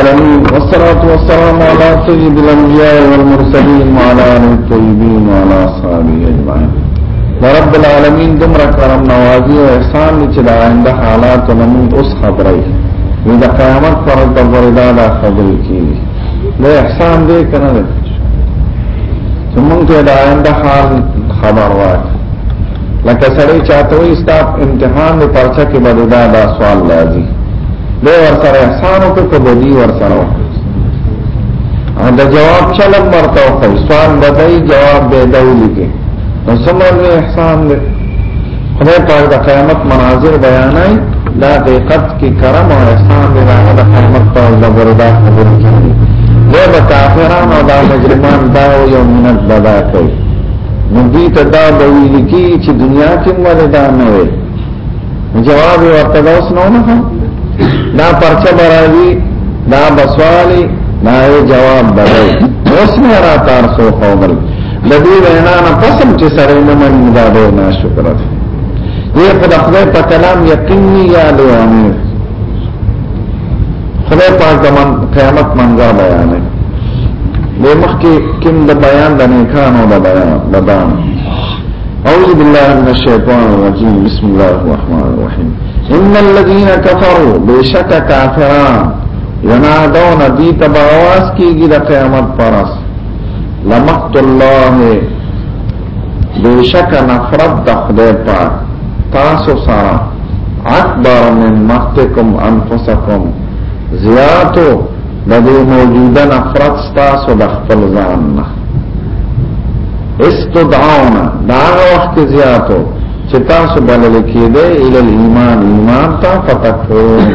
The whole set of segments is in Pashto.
والصلاة والسلام على سيد الأنبياء والمرسلين وعلى آله الطيبين وعلى أصحابه أجمعين رب العالمين دمر کرم نوازی و احسان دی چه دا آئنده حالات و نمون اس خبری وی دا قیامت پر رب الوردا دا خبری کی دا احسان دی کنه دی چه منگ ته دا آئنده حال خبر واقع لکه سړی چاته وي ستا امتحان دی پرچا کې باندې دا دا سوال راځي دا ور سره احسان او ته بدی ور سره دا جواب چلم ورته او سوال بدای جواب به دی لګي نو سمره احسان دی خدای پاک د قیامت مناظر بیانای دا حقیقت کې کرم او احسان دی دا د قیامت په اړه وردا خبرې کوي دا کافرانو دا مجرمان دا یو منت بدا کوي نو دې ته دا به ویل کی چې دنیا کې مونږه دا نه وي جواب ورته دا اوس نه نه دا پرچه برالي دا بسوالي دا جواب برای اوس نه را تار سو قومل د دې وینا نه پسم چې سره نه مني دا به نه شکر ده دې په خپل په کلام یقیني یا لوامه خدای پاک د من قیامت منظر بیان دی د مخکې کوم د بیان د نیکانو د بیان د بیان اعوذ بالله من الشیطان الرجیم بسم الله الرحمن الرحیم ان الذين كفروا بشك كافرون ينادون دي تبعواز کیږي د قیامت پرس لمقت الله بیشک نفرت د خدای پاک تاسو سره اکبر من مقتکم انفسکم زیاتو د دې موجوده نفرت تاسو د خپل ځان نه استدعون دا وخت زیاتو چې تاسو بلل کېده ال ایمان ایمان ته فتکون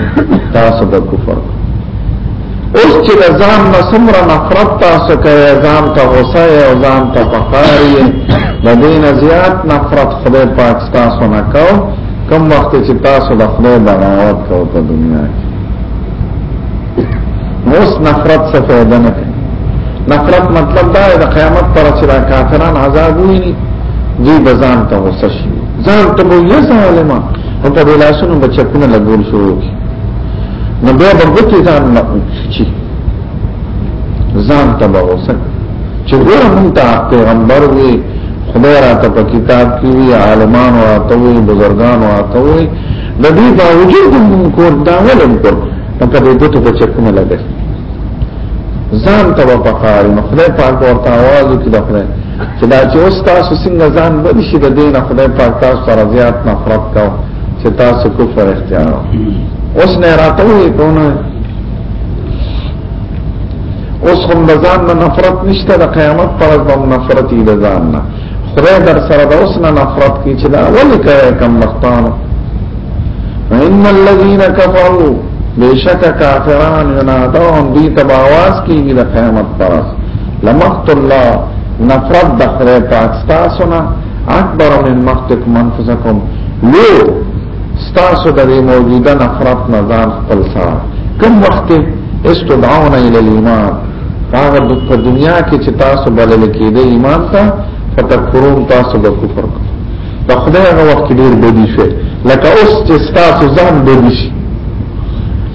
تاسو د کفر اوس چې د ځان نه څومره نفرت تاسو کوي ځان ته غوسه او ځان ته فقاري د دین زیات نفرت خدای پاک تاسو نه کو کم وخت چې تاسو د خدای بغاوت کو په دنیا کې اوس نفرت څه فائدہ نه کوي نفرت مطلب دا د قیامت پر چې را کافران عذاب ویني دوی به ځان ته غوسه شي ځان ته به یې ظالما او په بلاسونو بچکونه لګول شروع کی نو بیا به ګوتې ځان نه اوچي ځان ته به وسل چې ګوره مونږ ته پیغمبر وي خدای را ته په کتاب کې وي عالمان را ته وي بزرګان را ته وي د دې باوجود مونږ کور دا ولم کول نو په دې ګوتو په چکونه لګي ځان ته به پکار نو خدای پاک ورته आवाज وکړي دا خدای چې دا چې اوس تاسو څنګه ځان بدشي د دین خدای پاک تاسو سره زیات نفرت کوي چې تاسو کفر اختیار اوس نه راته وي کونه اوس هم د ځان نه نفرت نشته د قیامت پر ځم نفرت دی د ځان نه خدای در سره د اوس نه نفرت کی چې دا ولې کوي کم وختانو ان الذين كفروا بشک کافران ینادون دی تباواز کیږي د قیامت پر لمقت الله نفرت د خدای پاک تاسو نه اکبر من مختکم انفسکم لو ستاسو د موجوده نفرت نه ځان خپل سره کوم وخت استدعون الى الايمان هغه په دنیا کې چې تاسو بلل کېده ایمان ته فتکفرون تاسو به کفر کوئ د خدای هغه وخت ډیر بدی شي لکه اوس چې تاسو ځان بدی شي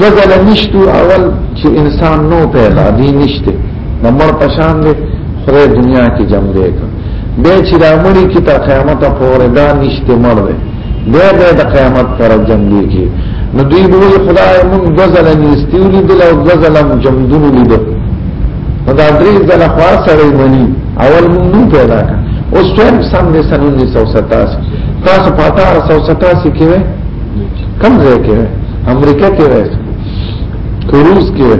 دغه نشتو اول چې انسان نو پیدا دی نشته د مر پشان دی خدای دنیا کې جمع دی به چې د امړي کې تر قیامت پورې دا نشته مړ دی بیا به د قیامت پر جمع دی کې نو دوی به خدای مونږ غزل نستیولی دل او غزل جمدون لیدل نو دا درې ځل خوا سره مني اول مونږ نو پیدا کړ اوس څوم سم دې سن 1987 تاسو پاتا 1987 کې کم ځای کې امریکا کې وای روس کې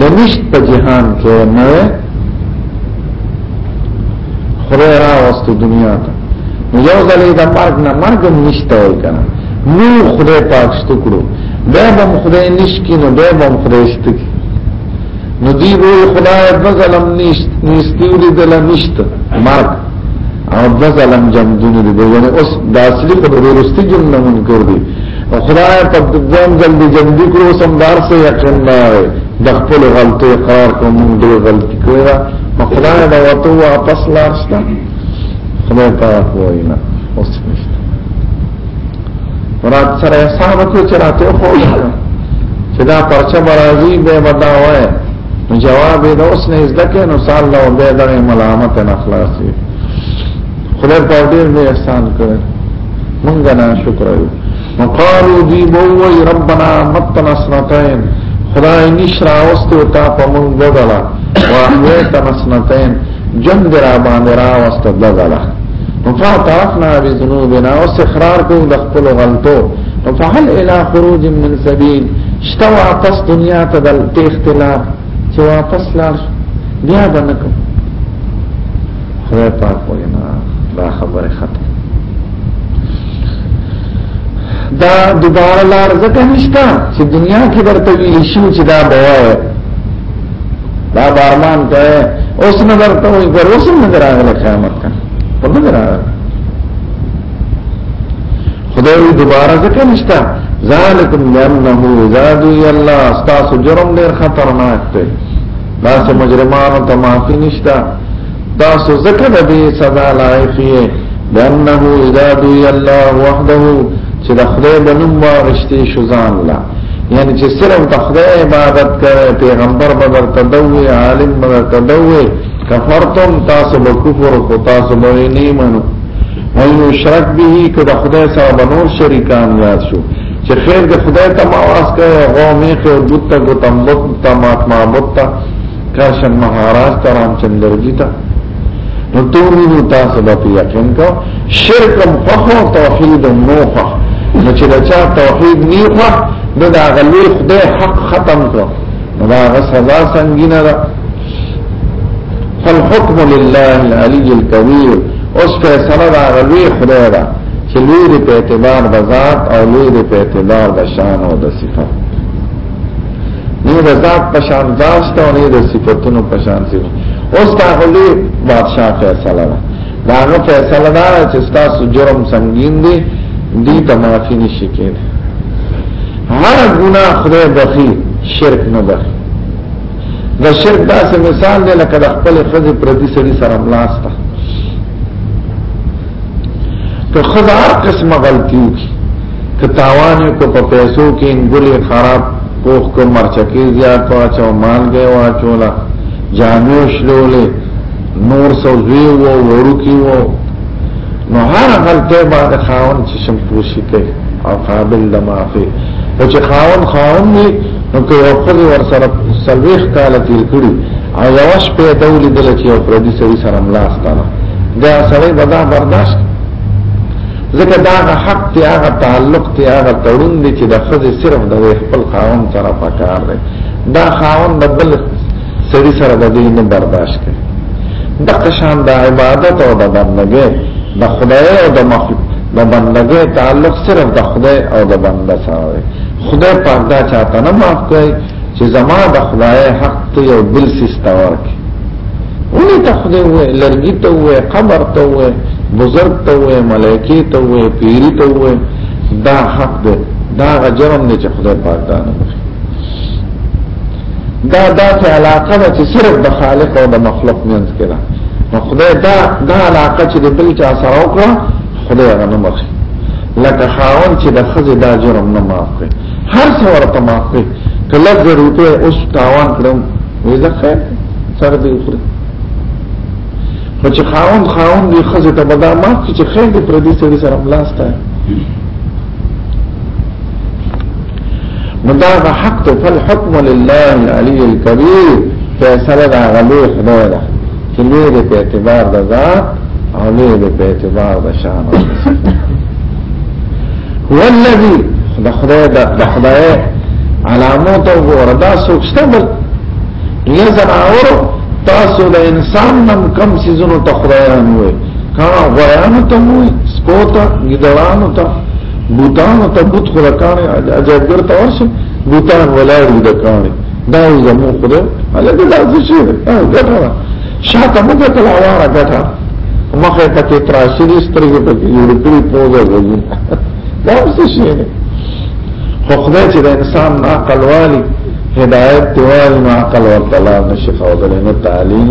د نشت په جهان کې نه خدای را واست دنیا ته یو ځل د مرګ نه مرګ نشته وای کنه نو خدای پاک شته کړو دا به خدای نشکی نو دا به خدای شته نو دی وی خدای بزلم نشت نشتی ولی دل نشت مرگ او د ظلم جمدونه دي یعنی اوس د اصلي په ورستي جن نه منکر دي او خدای په ځان ځل دي جن دي کړو سم دار سه یقین نه وي د خپل غلطي اقرار کوم د غلطي کړو او خدای دا وته واپس لارسته خدای په کوی نه اوس نشته ورات سره حساب کو چرته خو چې دا پرچه برازي به بداوه نو جواب یې د اوس نه زده کې نو سال له به د ملامت نه خلاصي خدای په ډېر دې احسان کړی مونږ نه شکر یو نو قالو دی بووی ربنا متنا سنتین خدای نشرا واستو تا په مونږ دغلا واحیت مسنتین جن درا باندې را واست دغلا نو فاعترفنا بذنوبنا واستقرار کو د خپل غلطو نو فهل الى خروج من سبيل شته واپس دنیا ته دل اختلاف چې واپس لار بیا بنکو خدای پاک وینا دا خبره ختم دا دوباره لار زکه نشتا چې دنیا کې درته ویل شي چې دا به دا بارمان ته اوس نه درته وي پر اوس نه دراغله قیامت کا په دغه خدای وی دوباره ځکه نشته ذالکم لانه اذا دی الله استاسو جرم ډیر خطرناک دی دا چې مجرمانو ته معافي نشته دا څه ځکه د دې سزا لایق یې لانه اذا دی الله وحده چې د خدای بنوم واغشتي شو ځان لا یعنی چې صرف د خدای عبادت کوي پیغمبر بدر تدوي عالم بدر تدوي کفرتم تاسو به کفر کو تاسو به نه منو وین شرک به کدا خدای سره بنور شریکان یاد شو چې خیر د خدای ته مواس کوي غومه خو بوت کو تم بوت تم ما بوت کاشن مہاراج ته رامچندر جی ته نو تو مینو تاسو به یقین کو شرکم فخو توحید نو فخ نو چې دا چا توحید نی فخ نو دا غلوی خدای حق ختم کو نو دا غ سزا سنگینه ده فالحكم لله العلي الكبير اوس فیصله دا غوی خدای دا چې لوی دی په اعتبار د ذات او لوی دی په اعتبار د شان او د صفات نه د ذات په شان داشت او نه د صفاتونو په شان سي اوس دا غوی بادشاہ فیصله دا دا نو فیصله دا چې تاسو جرم سنگین دی دی ته معافي نشي کېږي هر ګناه خدای بخي شرک نه بخي د شرک داسې مثال دی لکه د خپل خزې پردي سړي سره ملاسته که خزه هر قسمه غلطي وکړي که تاوان یې کو په پیسو کې انګولې خراب پوخ کو مرچکې زیات واچو مالګې واچوله جامې شلولې نور سوزوی وو وړو کې وو نو هر غلطه باندې خاون چې شم پوښي کوي او قابل د معافي نو چې خاون خاون وي نو که یو خځه ور سره سلويخ کال تیر کړي او یو شپه د ولې دل چې یو پردي سړي سره ملاسته نه دا سړی به دا برداشت ځکه دا حق ته هغه تعلق ته هغه تړون دي چې د خځه صرف د خپل خاون سره پکار دی دا خاون د بل سړي سره د دې نه برداشت کوي د قشان د عبادت او د بندګۍ د خدای او د مخلوق د بندګۍ تعلق صرف د خدای او د بنده سره دی خدای پاک دا چاته نه معاف کوي چې زما د خدای حق ته یو بل سیسته ورکړي ولې ته خدای وې لرګي ته وې قبر ته وې بزرگ ته وې ملایکی ته وې پیری ته وې دا حق دی دا جرم دی چې خدای پاک دا نه دا داسې علاقه ده چې صرف د خالق او د مخلوق منځ کې ده نو خدای دا دا علاقه چې د بل چا سره وکړه خدای هغه نه مخي لکه خاون چې د خزې دا جرم نه معاف کړي هر څه ورته معاف کړي کله د روپې اوس تاوان کړم وې ځکه سره دې خوري خو چې خاون خاون دې خزې ته بدا معاف کړي چې خیر دې پر دې سره ملاسته مدار حق ته فالحكم لله العلي الكبير فیصله دا غلو خدای دا چې لوی دې په اعتبار د ذات او لوی دې په اعتبار د شان او هو الذي د خدای د خدای علامات او وردا سوچته بل یزن اور تاسو د انسان نم کم سيزونو ته خدایان وي کانا غویانو ته وي سپوتا ګډړانو ته بوتان ته بوت خو راکانه اجازګر ته ورسه بوتان ولاړ دي کانه دا زمو خدای هغه دا څه شي دا ګټه شاته موږ ته لاره ګټه مخه پکې تراشي دي سترګې پکې جوړ کړی پوزه وځي دا څه شي خو خدای چې د انسان عقل والی هدایت دیوال نو عقل ورته لا نشي خو دلنه تعلیم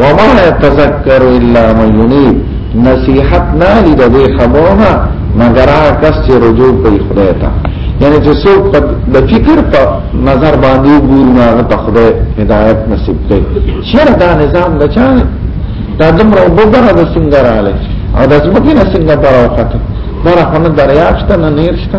وما يتذكر الا من ينيب نصيحت نه لید دې خبرونه مگر هغه کس چې رجوع کوي خدای ته یعنی چې څوک په د فکر په نظر باندې ګوري نه هغه ته خدای هدایت نصیب کوي شر دا نظام نه چانه دا دمر او بغره د څنګه رااله او د ځمکې نه څنګه پر وخت دا خو نه دریاب شته نه نیر شته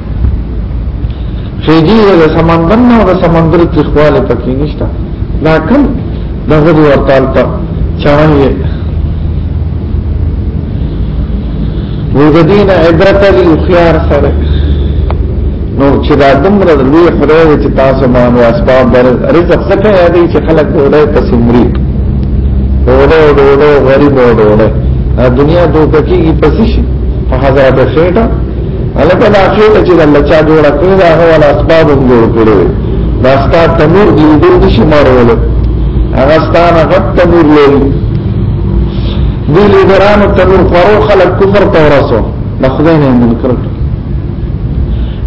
فیدی د سمندر نه او د سمندر تخواله پکې نشته دا کم دغه ورتال ته چاوي وې د دین عبرت لري خيار سره نو چې دا دمره لوی خدای چې تاسو باندې اسباب در رزق څخه یادې چې خلک ورته تسمري ورته ورته غریب ورته دنیا دوه کېږي پسې شي په حضرت خېټه الکه دا خېټه چې د لچا جوړه کړې ده هغه ول اسباب هم جوړ کړې دا ستا تنور دی دې نشي مارول هغه ستانه غټ تنور لري دې لیډرانو تنور خورو خلک کفر ته ورسو د خدای نه منکر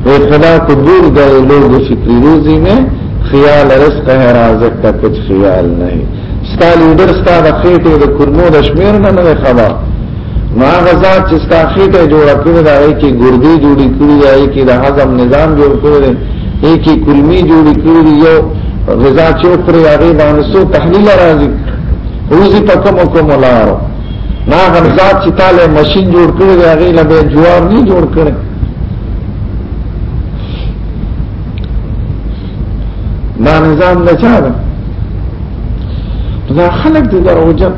وی خدا کو دور گئے لوگ فکری روزی میں خیال رزق ہے رازق کا کچھ خیال نہیں ستا لیڈر ستا د خېټې د کورنو د شمیر نه نه خبر نو هغه ذات چې ستاخې ته جوړ کړی دا یې کې ګردې جوړې کړې دا یې کې د هضم نظام جوړ کړی دی یې کې کلمی جوړې کړې دی یو غذا چې پر هغه باندې سو تحلیل راځي روزي په کوم کوم لارو نا هغه ذات چې تاله ماشين جوړ کړی دی هغه له به جوار نه جوړ کړی دا نظام نه چا ده دا خلک دي دروژن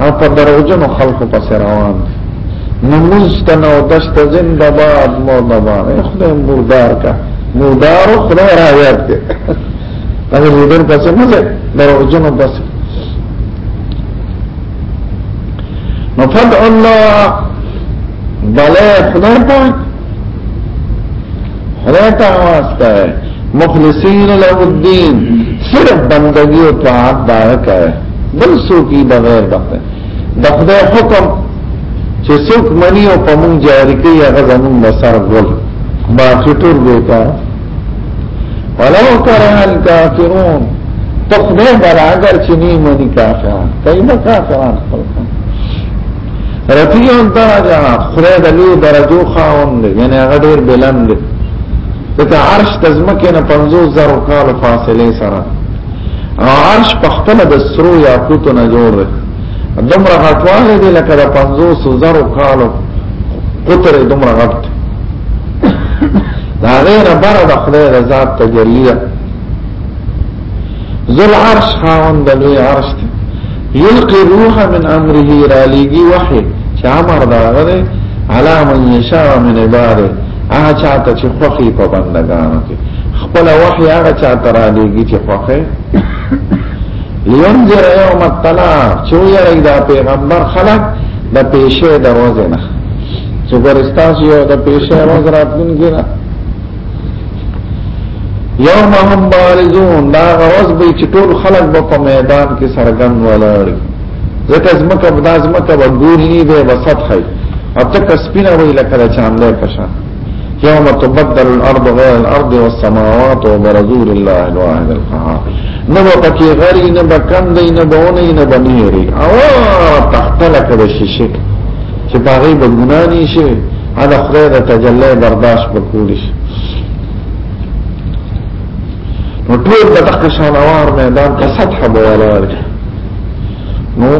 او په دروژن خلکو پس روان دي نمستن او دشت زنده باد مرده باد خدای مردار کا مردار خدای را یاد که اگر لیدر پس مزه دروژن پس نفد الله بلای خدای پاک خدای ته आवाज کوي مخلصین له الدين صرف بندگی او طاعت دا کوي بل څوک یې بغیر دغه د خدای حکم چې څوک منی او په مونږ جاری کوي هغه زمونږ د سر ګل باقی ټول دیتا ولو کرہ الكافرون تخدای برا اگر چنی منی کافران کئی با کافران خلقان رفیع درجه خدای د لوی درجو خاوند دی یعنی هغه ډیر بلند دی ځکه عرش د ځمکې نه 50000 کال فاصله سره او عرش په خپل د سرو یاقوتو نه جوړ دی دومره غټواله دی لکه د 50000 کال قطر دومره غټ دا غیر بره د خدای د ذات تجلیه ذل عرش خاوند لوی عرش دی یلقی روح من امره را لګي وحی چې امر دا غره علا من یشاء من عباده هغه چاته چې خوخي په بندگانو کې خپل وحی هغه چاته را لګي چې خوخه لینذر یوم الطلاق چې یې دا پیغمبر خلق د پیشه دروازه نه چې ګورستاس یو د پیشه روز راتلونکي نه یوم هم بارزون دا غوز به چې ټول خلک به په میدان کې سرګن ولاړ ځکه زمکه به دا زمکه به ګوري به وسط خي او تک سپینه وی لکه د چاندې پشان یوم تبدل الارض غیر الارض والسماوات وبرزوا لله الواحد القهار نه به پکې غری نه به کندې نه به ونې نه به نیری او تختلک د شیشه چې باغې به ګناني شي هغه خدای د تجلی برداشت وکړي شي نو ټول د دغه شانوار میدان ته سطح به ولاړ نو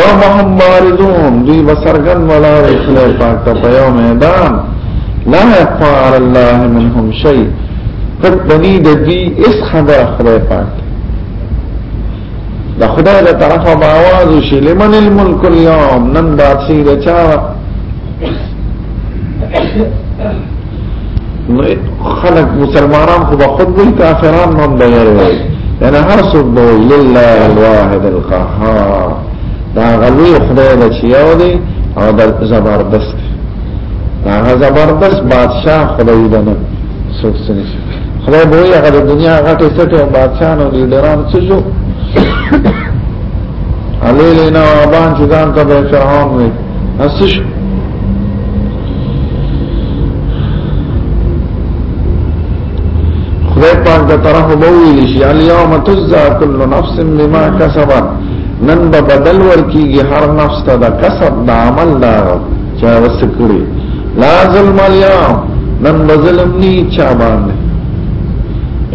یوم هم باردون دوی بسرګن ولاړ خدای پاک ته په یو میدان لا يقفى على الله منهم شيء فبني د دې اس خبره خدای پاک دا خدای دا طرف ما آواز شي لمن الملك اليوم نن بادشي دا چا خلق مسلمانان خو به خود وی کافران نن به یې انا هر څوک به لله الواحد القهار دا غلوی خدای دا چې یو دی او دا زبردست دا زبردست بادشاہ خدای دا نه څوک څه خدای به یې هغه د دنیا غټه سټه او بادشاہانو لیډران څه شو علی لینا ابان چې ځان ته به فرعون وي اسش خدای پاک د طرف به ویل شي الیوم تجزا کل نفس بما کسبت نن به بدل ورکیږي هر نفس ته د کسب د عمل دا چا وسکړي لا ظلم اليوم نن ظلم ني چا باندې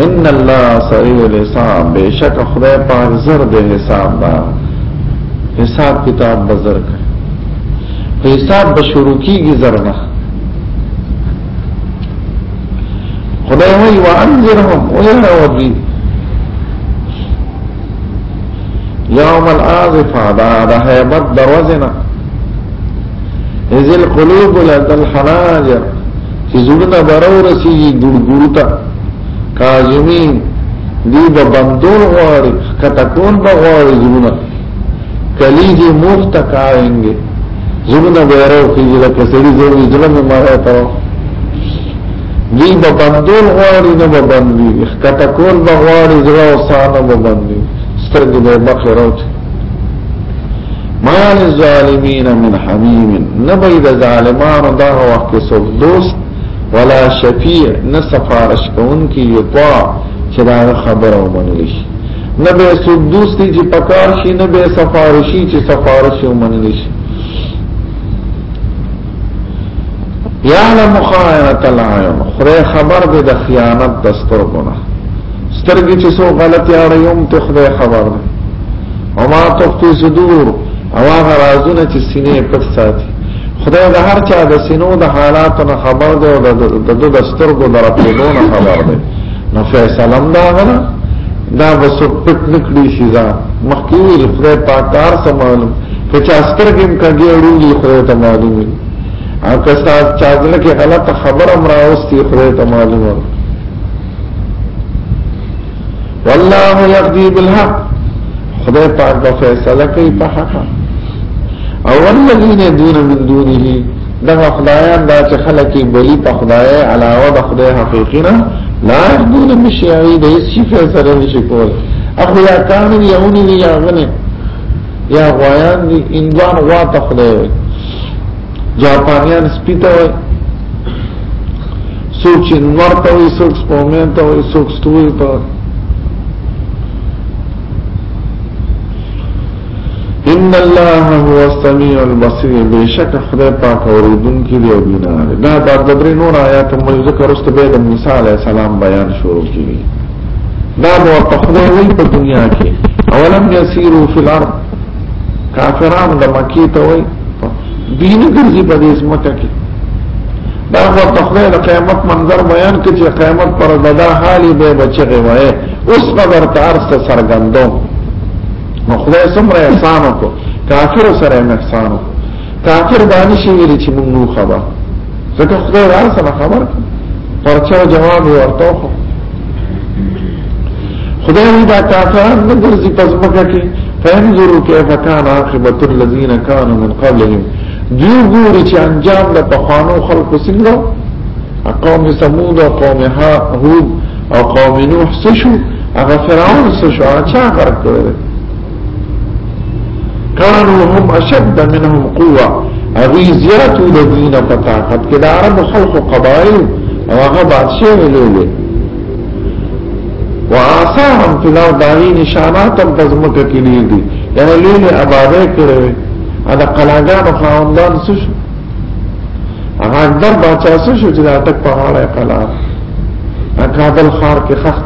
ان الله سريع الحساب بشک خدای پاک زر دې حساب دا حساب کتاب بزر کوي حساب به شروع کیږي زر نه خدای وی وانذرهم ویرا ودی یوم العاذفه دا د هیبت دروازنه ازل قلوب لد الحناجر چې زړه برو رسی ګړګړتا کاظمین دی به بندول غواړي کتکون به غواړي زړه کلیجی مفت کاینګي زړه به ورو کیږي لکه سړي زوی زړه مې مارا تاو دی به بندول غواړي نه به بندي ښکته کول به غواړي زړه او سانه به بندي سترګې به بخل راوچي ما للظالمین من حمیم نبی د ظالمانو دغه وخت کې څوک دوست ولا شفیع نه سفارش کوونکی یطاع چې دا خبره ومنل شي نه به څوک دوستي چې پکار شي نه به سفارشي چې سفارش ومنل شي یعلم خائنۃ العیون خره خبر دې د خیانت د سترګونه سترګې چې سو غلطي اړیوم ته خره خبر ده او ما تخفي صدور او هغه رازونه چې سینې پټ ساتي خدای د هر چا د سینو د حالاتو نه خبر ده او د د سترګو د رپېدو نه خبر ده نو فیصله هم دا غره دا وسو پټ نکړي شي ځا مخکې خدای پاک تار سمالم که چا سترګې هم کږې اړوږي خدای ته معلوم وي او که چا ځل کې غلطه خبره هم راوستي خدای ته معلوم وي والله يقضي بالحق خدای پاک به فیصله کوي په حق او الذين دون من دونه دا خدایان دا چې خلک بلی په خدای علاوه د خدای حقیقی نه لا يقضون بشيء د هیڅ شي فیصله نشي کول اخو یا کامل یونی یا غنه یا غوایان دي انګوان غوا ته خدای وي جاپانیان سپی ته وي سوچ انور ته وي سوچ سپومین ته وي سوچ ستوري ته وي ان الله هو السميع البصير بشک خدای پاک اوریدون کې دی او بینار دا د درې نور آیات مې ذکر واست به د موسی عليه السلام بیان شروع کړي دا به ورته خدای وي په دنیا کې اولم یسیرو فی الارض کافران د مکی ته وي دین ګرځي په دې سمته کې دا ورته خدای د قیامت منظر بیان کړي چې قیامت پر ددا حالي به بچي وي اوس قبر ته ارست سرګندو نو خدای څومره احسان وکړ کافر سره احسان وکړ کافر باندې شي ویل چې مونږ نو خبر ځکه خدای را سره خبر پرچا جواب ورته خدای دا کافران نه درځي پس مکه کې فانظروا كيف كان عاقبه الذين كانوا من قبلهم دیو ګوري چې انجام د پخوانو خلکو څنګه قوم ثمود او قوم هود او قوم نوح څه شو هغه فرعون څه شو هغه چا غرق کړل کانو هم اشد منهم قوه اغي زیاتو د دینه په طاقت کې د عرب خلق قبایل او هغه بادشاہ ویلې وآثارم فی الارض داغی نشاناتم پزمک کلی دی یعنی لیلی عباده کروی ادا قلاغان و خاندان سشو اگا اکبر باچا سشو چی دا تک پغاڑا قلاب اکادل خار کی خخت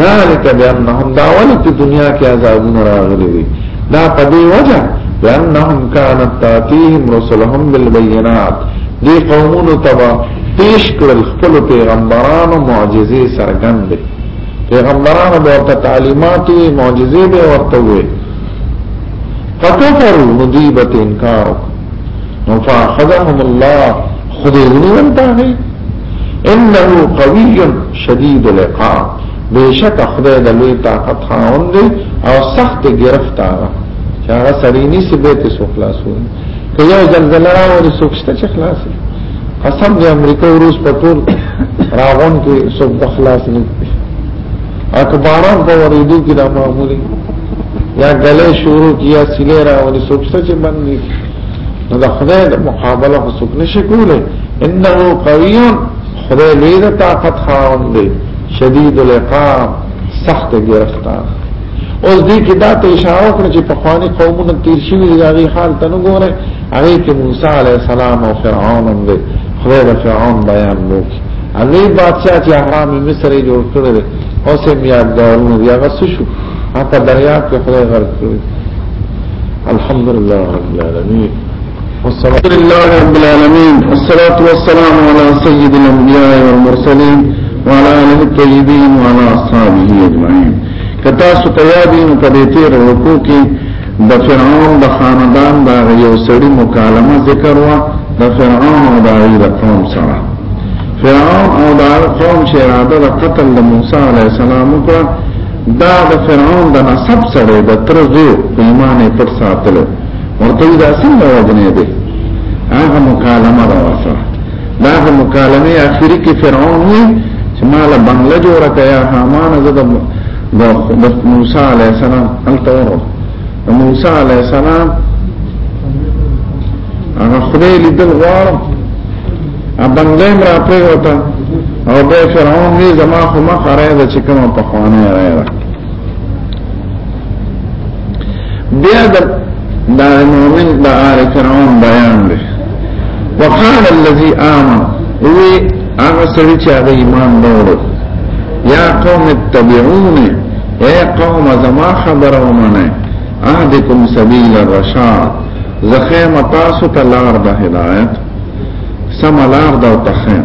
ذالک بیانهم دا ولی په دنیا کې عذابونه راغلي دي دا په دې وجه بیانهم کانت تاتیهم رسلهم بالبینات دې قومونو تبا پیش کړل خپل پیغمبرانو معجزې سرګندې پیغمبرانو به ورته تعلیمات وي معجزې به ورته وي فکفروا مدیبت انکار نو فاخذهم الله خدای ونیول تاغی انه قوی شدید العقاب بیشک خدای د لوی طاقت خاوند دی او سخت گرفتار چې هغه سړی نسی به ته سو خلاصون که یو زلزلہ راوړي سوچته چې خلاصي قسم دی امریکا او روس په ټول راغون کې سو بخلاص نه اکباران په ورېدو کې دا معمولی یا غلې شروع کیا سیلې راوړي سوچته چې باندې نو د خدای د مقابله خو څوک نشي کولای انه قوی خدای لوی د طاقت خاوند دی شدید العقاب سخت گرفتار اوس دې کې دا ته اشاره وکړه چې په خواني قومونو تیر شوی دی هغه حال ته وګوره هغه کې موسی علی السلام او فرعون هم دی خدای د فرعون بیان وکړي علي بادشاہ چې حرام مصر یې جوړ کړل او سه بیا دارونه بیا غسو شو هغه دریاب کې خدای غرق کړی الحمدلله رب العالمین والصلاة لله رب العالمين والصلاة والسلام على سيد الأنبياء والمرسلين وعلى آله الطيبين وعلى أصحابه أجمعين کتا ستیادی نو په دې تیر رکو کې د فرعون د خاندان دا یو سړی مکالمه ذکر وا د فرعون او د عید قوم سره فرعون او د قوم چې اراده د قتل د موسی علی السلام وکړه دا د فرعون د نسب سره د ترزو ایمان پر ساتلو ورته دا څنګه وجنه دي هغه مکالمه دا وسره دا مکالمه اخیری کې فرعون وی چې مال بنگله جوړ کیا حامان زده د موسی علی السلام التور موسی علی السلام هغه خدای لیدل غواړم ا بنگله مرا پرې وتا او به فرعون وی زما خو ما خره ده چې کوم په خوانه راځي بیا د دا مؤمن د آل فرعون بیان دی وقال الذي آمن وی هغه سړي چې هغه ایمان لرلو یا قوم اتبعوني اے قوم زما خبره ومنه اهدکم سبیل الرشاد زخیم تاسو ته لار د هدایت سم لار د تخیم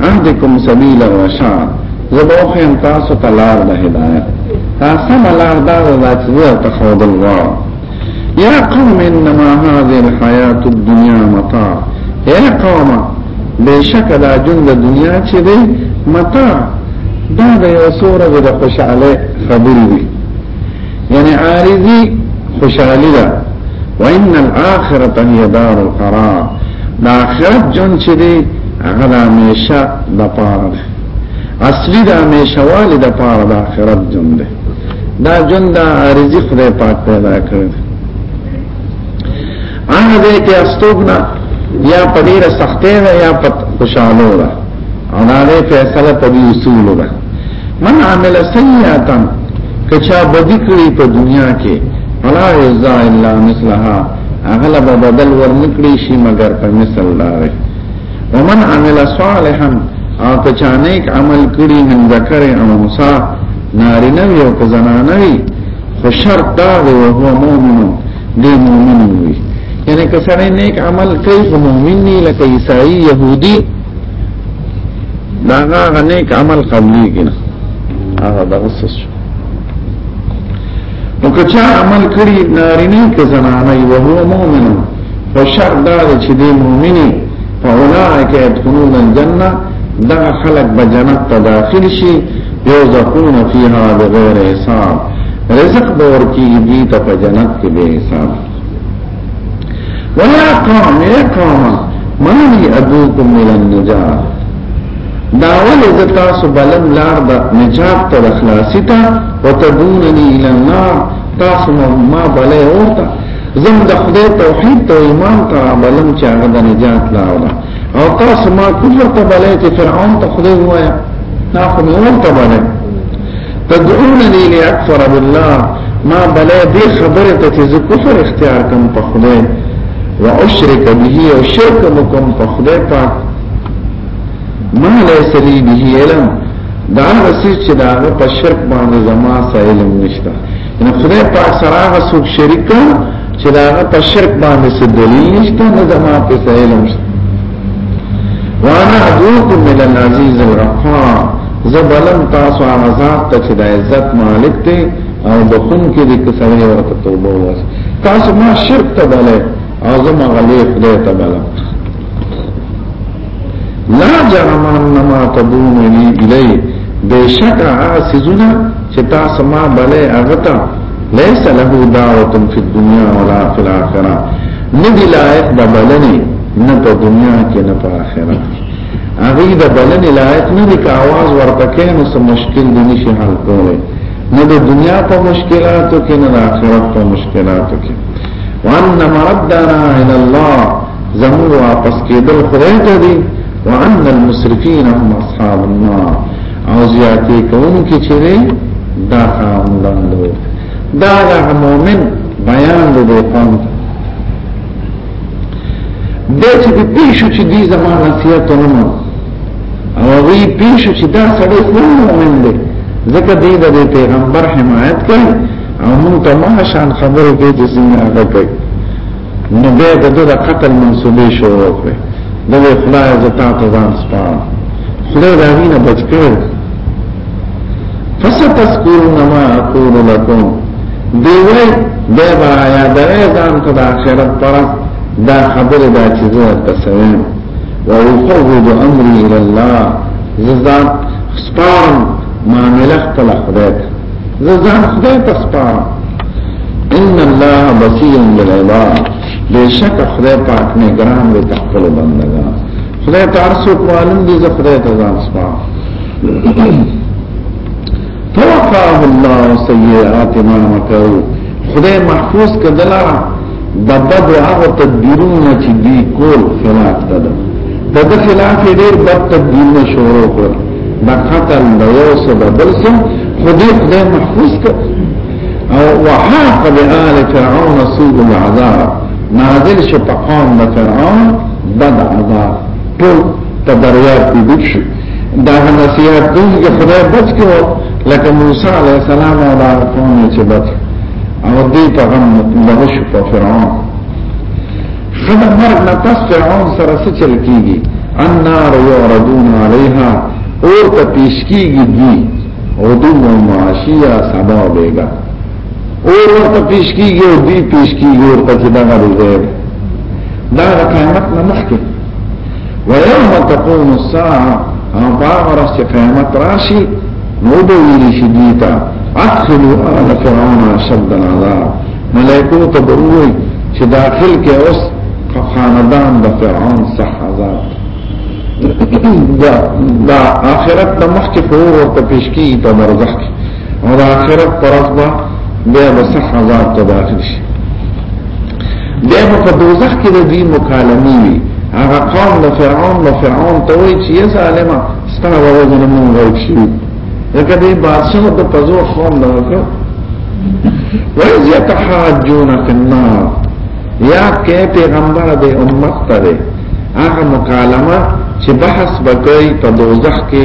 اهدکم سبیل الرشاد زبوخیم تاسو تلار د هدایت تاسو ملار دا د چې تخود الله یا قوم انما هذه الحیات الدنیا متاع اے قوم بشک دا جون د دنیا چې دی متاع دا د یو سوره د خوشاله خبرې دي یعنی عارضی خوشالی ده وان الاخرته هي دار القرار دا اخرت جون چې دی هغه د همیشه د پاره ده اصلي د همیشه والي د پاره د آخرت جون ده دا جون دا عارضي خدای پاک پیدا کړی هغه دې کې استوګنا یا په ډیره سختې ده یا په خوشاله ده او دا دې فیصله په دې اصول ده من عمل سیئاتا کچا بدی کړی په دنیا کې فلا یزا الا مثلها اغلب بدل ورنکړي شي مگر په مثل لاره ومن عمل صالحا او کچانیک عمل کړي من ذکر او انثى نارینه وي او زنانه وي خو شرط دا دی او هو مؤمن دی مؤمن وي یعنی که سره نیک عمل کوي خو مؤمن نه لکه عیسائی يهودي داغه نیک عمل قبلي کنه هغه دغه څه نو کچا عمل کړی نارینه که زنانه وي او هو مؤمن په شرط دا چې دی مؤمنی فاولائک يدخلون الجنه دا خلق به جنت ته داخل شي یوزقون فیها بغیر حساب رزق به ورکیږي دوی ته په جنت کې به حساب ولا قوم يا قوم ما لي ادوكم الى النجاة دا ولې زه تاسو بلم لار د نجات تر خلاصي ته وتدونني الى النار تاسو ما بلې اورته زم د خدای توحید ته ایمان ته بلم چې هغه د نجات لار ده او تاسو ما کفر ته بلې چې فرعون ته خدای وایا نه خو مې ورته بلې تدعونني لاكفر بالله ما بلا دې خبره ته چې زه کفر اختیار کوم په خدای واشرک به او شرک کوم په خدای پاک ما ليس لي به علم دا رسي چې دا په شرک باندې زما سره علم نشته ان خدای پاک سره هغه څوک شریک چې دا په شرک باندې څه دلیل نشته نه زما په علم نشته وانا ادعوكم الى العزيز الغفار زبلم تاسو هغه ذات ته چې د عزت مالک دی او د خون کې د کسرې ورته توبه واسي تاسو ما شرک ته بلې او زما غلې خدای ته بلې لا جرم انما تدون لي الي بشک عاسزنا چې تاسو ما بلې هغه ته ليس له دعوه في الدنيا ولا في الاخره ندي لایق د بلني نه په دنیا کې نه په آخرت کې هغه د بلنې لایق نه دی که आवाज ورته کین نو سم مشکل دی نشي حل کولی نه د دنیا په مشکلاتو کې نه د آخرت په مشکلاتو کې وان مردنا الى الله زمو واپس کېدل خدای ته دی وان المسرفين هم اصحاب النار او زیاتې کوونکې چې دی دا خاوندان دی دا د مؤمن بیان دی قوم ته بیا چې د پیښو چې دې زمانه سیات نه مو او وی پیښو چې دا سړی خو مؤمن دی ځکه دې د پیغمبر حمایت کوي او موږ ته ما شان خبرې کوي چې څنګه هغه کوي نو بیا د دې قتل منسوبې شو وکړي دا وی خدای ز تا ته ځان سپاره خدای دا وینه بچ کړ فستذكرون ما اقول لكم دی وای دی با یادوی ځان ته د آخرت طرف دا خبره دا چې زه تسویم و افوض امری الى الله ززان سپارم معامله خپل خدای ته ززان خدای ته سپارم ان الله بصیر بالعباد بشک خدای پاک نه ګرام دی خپل بندگان خدای ته ارسو کوالم دي زه خدای ته ځان سپارم فوقاه الله سیئات ما مکرو خدای محفوظ کدلا د بد او هغه تدبیرونه چې دی کول خلاف ده د د خلاف ډیر بد تدبیرونه شروع کړ د قتل د یو سبب بل سم خدای خدای محفوظ کړ او وحاق بآل فرعون سوء العذاب نازل شو په قوم د فرعون بد عذاب ټول تدریات دې شو دا نصیحت دی چې خدای بچ کړو لکه موسی علی السلام او دا قوم چې بچ او دې په غم دغه شو په فرعون خدای مرګ نه پس فرعون سره څه چل کیږي النار یعرضون علیها اور ته پیش کیږي دی او دوه معاشیه سبا بیگا اور ورته پیش کیږي او دی پیش کیږي اور ته چې دا غوړي دا قیامت نه مخکې ويوم تقوم الساعه او باغ ورځ چې قیامت راشي نو به ویل شي دیتا ادخلوا آل فرعون اشد العذاب ملائکو ته بروي چې داخل کې اوس خاندان د فرعون صح عذاب دا دا آخرت د مخ کې فور ورته پیش کی په مرزخ کې او د آخرت پر ځبا بیا د صح عذاب ته داخل شي دی به په دوزخ کې د دوی مکالمي وي هغه قوم د فرعون نو فرعون ته وایي چې یا ظالما ستا به وزن مونږ غرق شي ځکه دی بادشاہ د پزو قوم نه وکړ وایي چې تحاجون فی النار یا کې پیغمبر د امت ته دی هغه مکالمه چې بحث وکړي په دوزخ کې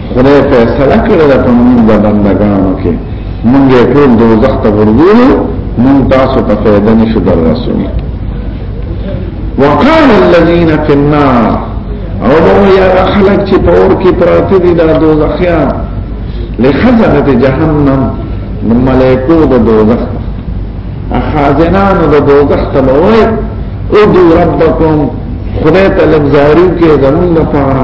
خدای فیصله کړې ده په موږ د بندګانو کې موږ یې ټول دوزخ ته ورګورو موږ تاسو ته فایده نشو در رسولي وقال الذين في النار او نو یا خلق چې په اور کې پراته دي دا دوزخیان لخزنه جهنم نو ملائکو د دوزخ خازنان د دوزخ ته وای او دو ربکم خدای ته لږ زارو کې زمون لپاره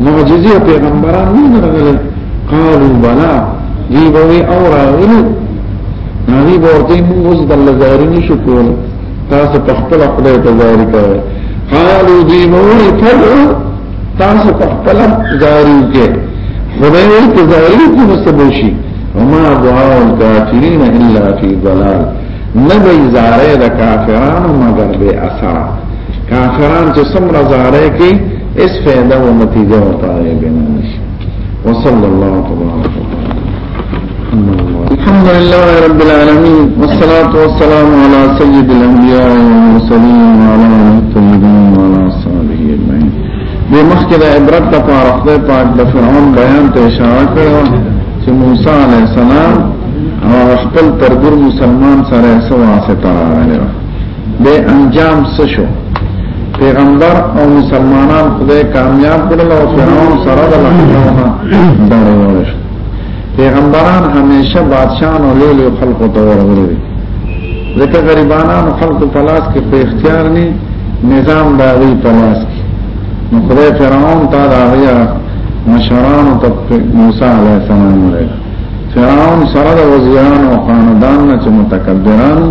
معجزه پیغمبران نه راغلي قالو بلا دی بوي او راغلي نبی ورته موږ اوس د لزار نشو کول تاسو په خپل خدای ته ځای کوي قالو دی بوي فرع تاسو په خپل ځای کې خدای ته ځای کې مستبوشي وما دعاء الكافرين الا في ضلال نبي زاره د کافرانو مگر به اثر کافران چې سمره زاره کې اس فائدہ و نتیجہ و تعالی بینانش وصل اللہ تبارک الحمد لله رب العالمين والصلاة والسلام على سيد الأنبياء والمرسلين وعلى آله الطيبين وعلى أصحابه أجمعين بمخکې د عبرت لپاره خدای پاک د فرعون بیان ته اشاره کړو چې موسی عليه السلام او خپل ترګور مسلمان سره سواسه تراله به انجام څه شو پیغمبر او مسلمانان خدای کامیاب کړل او فرعون سره د لخواونه دړې ورش پیغمبران همیشه بادشاہان او لوی لوی خلکو ته ورغلي ځکه غریبانان خلکو په لاس کې په اختیار نه نظام دا وی په لاس کې نو خدای فرعون ته دا غیا مشران او موسی علیه السلام ورغلي فرعون سره د وزیرانو او خاندان نه چې متکبران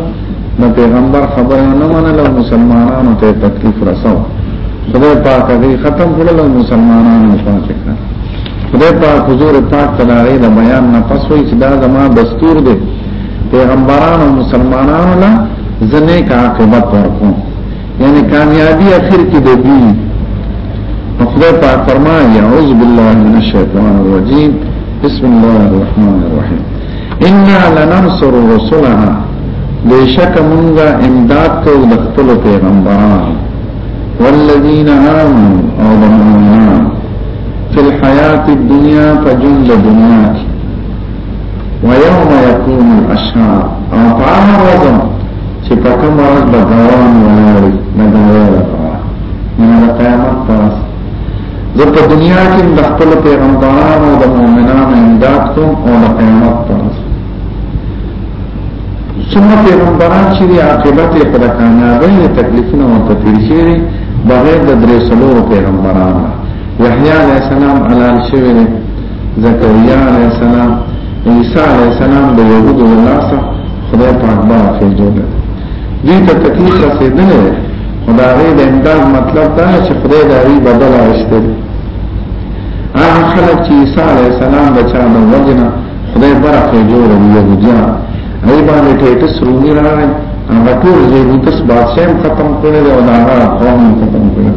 د پیغمبر خبره نه منله مسلمانانو ته تکلیف رسو خدای پاک دې ختم کړل مسلمانانو پاتې کړ خدای پاک حضور پاک تدارې د بیان نه پس وی چې دا زما دستور دی پیغمبرانو مسلمانانو لا زنه کا عاقبت ورکو یعنی کامیابی اخر کې د دې خدای پاک فرمایي اعوذ بالله من الشیطان الرجیم بسم الله الرحمن الرحیم انا لننصر رسلنا بیشک مونږه امداد کوو د خپل پیغمبرانو والذین آمنوا او د مؤمنانو فی الحیات الدنیا فجن دنیا ويوم يقوم الاشهاد او پاها وزم چې په کوم ورځ به ګوان ولاړي نه ګوان لپاره نه د قیامت پر زه په دنیا کې د خپل پیغمبرانو او د مؤمنانو امداد کوم او د قیامت پر څومره پیغمبران چې دی عاقبت یې پر کامیابی او تکلیفونه او تفریشي بغیر د درې سلو پیغمبرانو یحیی علیه السلام علال شوی زکریا علیہ السلام عیسی علیہ السلام د یهود له لاسه خدای پاک باندې جوړ دي ته تکلیف رسیدل خدای د امداد مطلب دا چې خدای د ری بدل راوستي هغه خلک چې عیسی علیہ السلام د چا د وجنه خدای برخه جوړ دی یهودیان ای باندې ټیټس رومي راغی هغه ټول زیبوتس بادشاہ ختم کړی او دا هغه قوم ختم کړی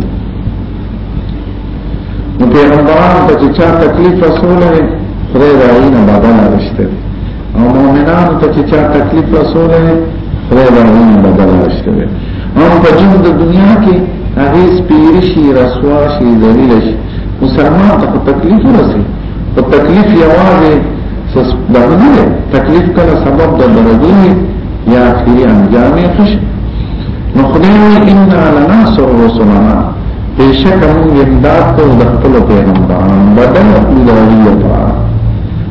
نو پیغمبرانو ته چې چا تکلیف رسوله خدای د هغې نه بدله اخیستې دی او مؤمنانو ته چې چا تکلیف رسوله خدای د هغې نه بدله اخیستې دی او په ژوند د دنیا کې هغې سپېرې شي رسوا شي ذلیله شي مسلمان ته خو تکلیف ورسي خو تکلیف یوازې دغه نه دی تکلیف کله سبب د درجې یا اخیری انجام یې خوش نو خدای وایي ان لنا سر رسولنا بشک موږ امداد کو د خپل پیغمبرانو بدل پیداوی پر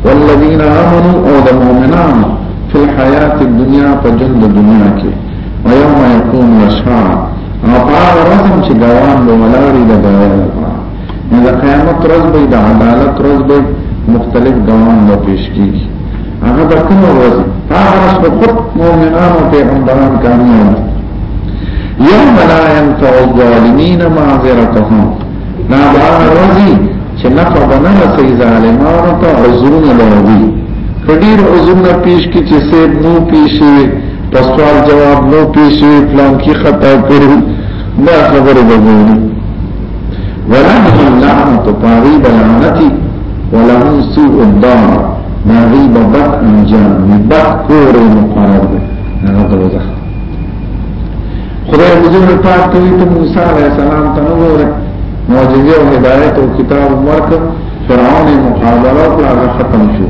والذین آمنوا او د مؤمنان فی الحیات الدنیا په جند دنیا کې او یوم یقوم الاشهاد او هغه رسم چې ګوان به ولاري د ګوان نو د قیامت ورځ به د عدالت ورځ به مختلف ګواهان به پیش کیږي هغه به کومه ورځ هغه ورځ به خود مؤمنان او پیغمبران کامیاب یوم لا ينفع الظالمین معذرتهم نا بار ورځي چې نفع به نه رسي ظالمانو ته عذرونه لري کډیر عذرونه پیش کی چې سیب نو پیشي پسوال جواب نو پیشي پلان کی خطا کړو دا خبره به ولهم اللعنة پاغیب لعنتی ولهم سوء الدار داغیب بد انجام بد کور مقرر دی هغه دوزخ خدای حضور پاک ته ته موسی علیہ السلام ته وګوره معجزه او هدایت او کتاب ورک فرعون مقابله او هغه ختم شو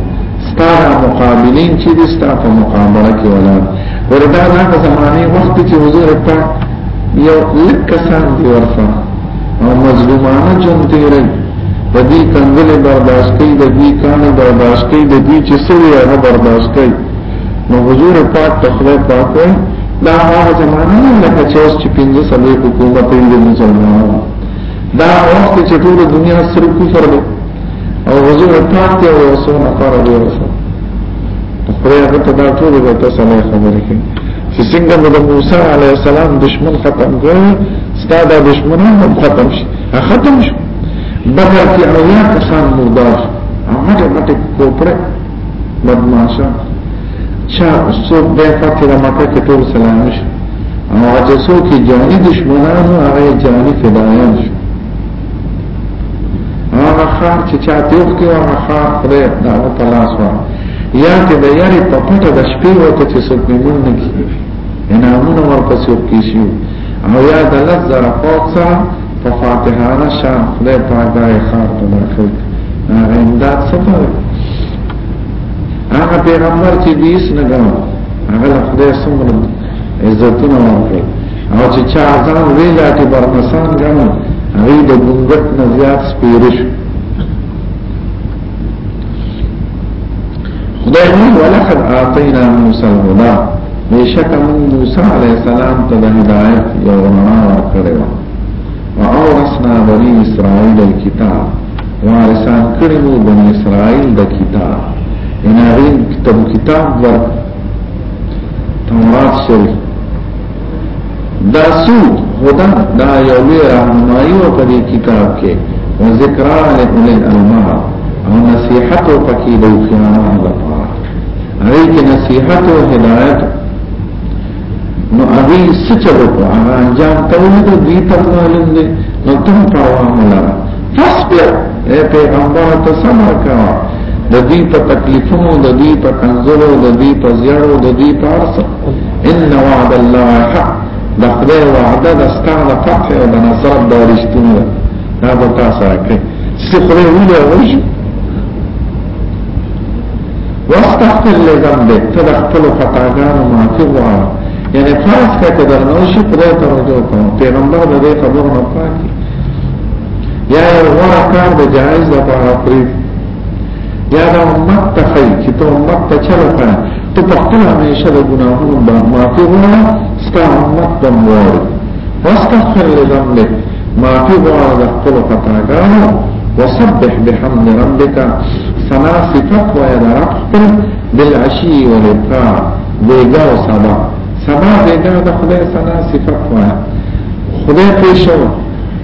ستاره مقابلین چې د ستاره مقابله کې ولاړ ورته دا په زمانه وخت چې حضور پاک یو لک کسان دی ورفا او مظلومانه جون تیرې په دې کنګلې برداشتې د دې کان برداشتې د دې چې سوی هغه برداشتې نو حضور پاک تخله پاک وي دا هغه زمانه نه لکه چې اوس چې پنځه سلې حکومت یې د مسلمانانو دا وخت چې ټول دنیا سره کفر دی او حضور پاک ته وسونه فرض ورسره خدای هغه ته دا ټول به تاسو نه خبرې کوي چې څنګه د موسی علی السلام دشمن ختم کړ ستاسو دشمنان هم ختم شي ختم شو بغیر کې اویا کسان مردار هغه ماته کوپره بدمعاشه چا څوک به فاتې د مکه کې ټول سلام شي او هغه څوک چې جاني دشمنانو هغه جاني فدایان شي هغه خار چې چا تیوخ کې هغه خار پرې دا په لاس و یا کې د یاري په پټه د شپې وته چې څوک نیمون نه کی انامونه ورپسې وکیشیو او یا د لږ زره فوق سره په فاتحانه شان خدای پاک دا خار ته ورکړي هغه امداد څه کوي هغه پیغمبر چې بیس نه غواړي هغه خدای څومره عزتونه ورکړي او چې چا ځان ویلا کې برمسان غنو هغه د ګنګټ نه زیات سپیرش خدای مون ولقد اعطینا موسی الهدى بشک من موسی علیہ السلام ته د هدایت یو رڼا ورکړې و او اورثنا بنی اسرائیل الكتاب وارثان کړو بنی اسرائیل د کتاب ان هغه کتاب ورکړ تمرات سری دا سو خدا دا یو لوی راهنمایي او په دې کتاب کې او ذکر لکل الالماء او نصيحت او پکې د خیانه لپاره هغه کې نصيحت او هدایت نو هغه سچلو هغه انجام ته ونه دي ته معلوم دي نو تم پروا نه فصبر اے پیغمبر ته صبر کوا د دې په تکلیفونو د دې په کنزلو د دې په زیړو د دې په ارث ان وعد الله حق د خدای وعده د ستاره فتح او د نصرت د رښتینی ده دا به تاسو راکړي چې خدای ویلو وشي واستغفر لذنبك تدخل خطاګانو معافي غواړه یعنی فرض کړه چې درنوشي خدای ته رجوع کوم پیغمبر د دې خبرو نه پاتې یا یو غوره کار د جایز لپاره پرې یا د امت ته خی چې ته امت ته چلو کنه ته په خپل همیشه د ګناهونو باندې معافي غواړه ستا امت د موړ واستغفر لذنبك معافي غواړه د خپل خطاګانو وسبح بحمد ربك سنا صفت ويا رب بالعشي والابقاع بيجا وصبا سبا دې دا د خدای سنا صفات وایي خدای پیشو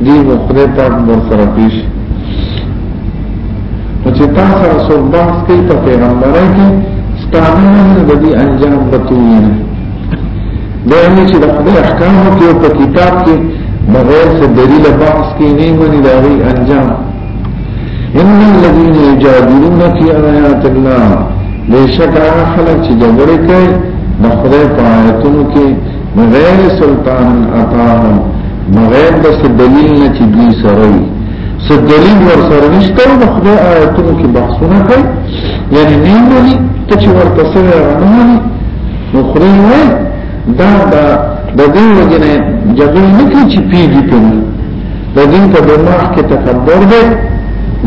دی و خدای پاک مور سره پیش نو چې تاسو سره څوک باس کوي په پیغمبرای کې ستاسو نه د دې انجام بتوي نه دا نه چې د خدای احکام کې په کتاب کې بغیر څه دلیل باس کې نه مني دا وی انجام ان الذين يجادلون في آيات الله بشکا خلق چې جګړه کوي د خدای په آیاتونو کې بغیر سلطان عطاهم بغیر د دلیل نه چې دوی سره وي څه دلیل ور سره نشته د خدای آیاتونو کې بحثونه کوي یعنی نه ولي ته چې ورته سره راغلي نو خدای وایي دا د دې وجنه جګړه نه کوي چې پیږي په د دې په دماغ کې تکبر دی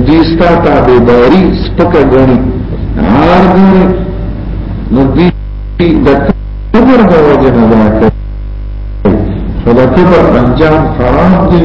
دې ستا تابعداري سپکه غني هر دې نو دې د کبر د وجه نه دا کوي خو د کبر انجام خراب دی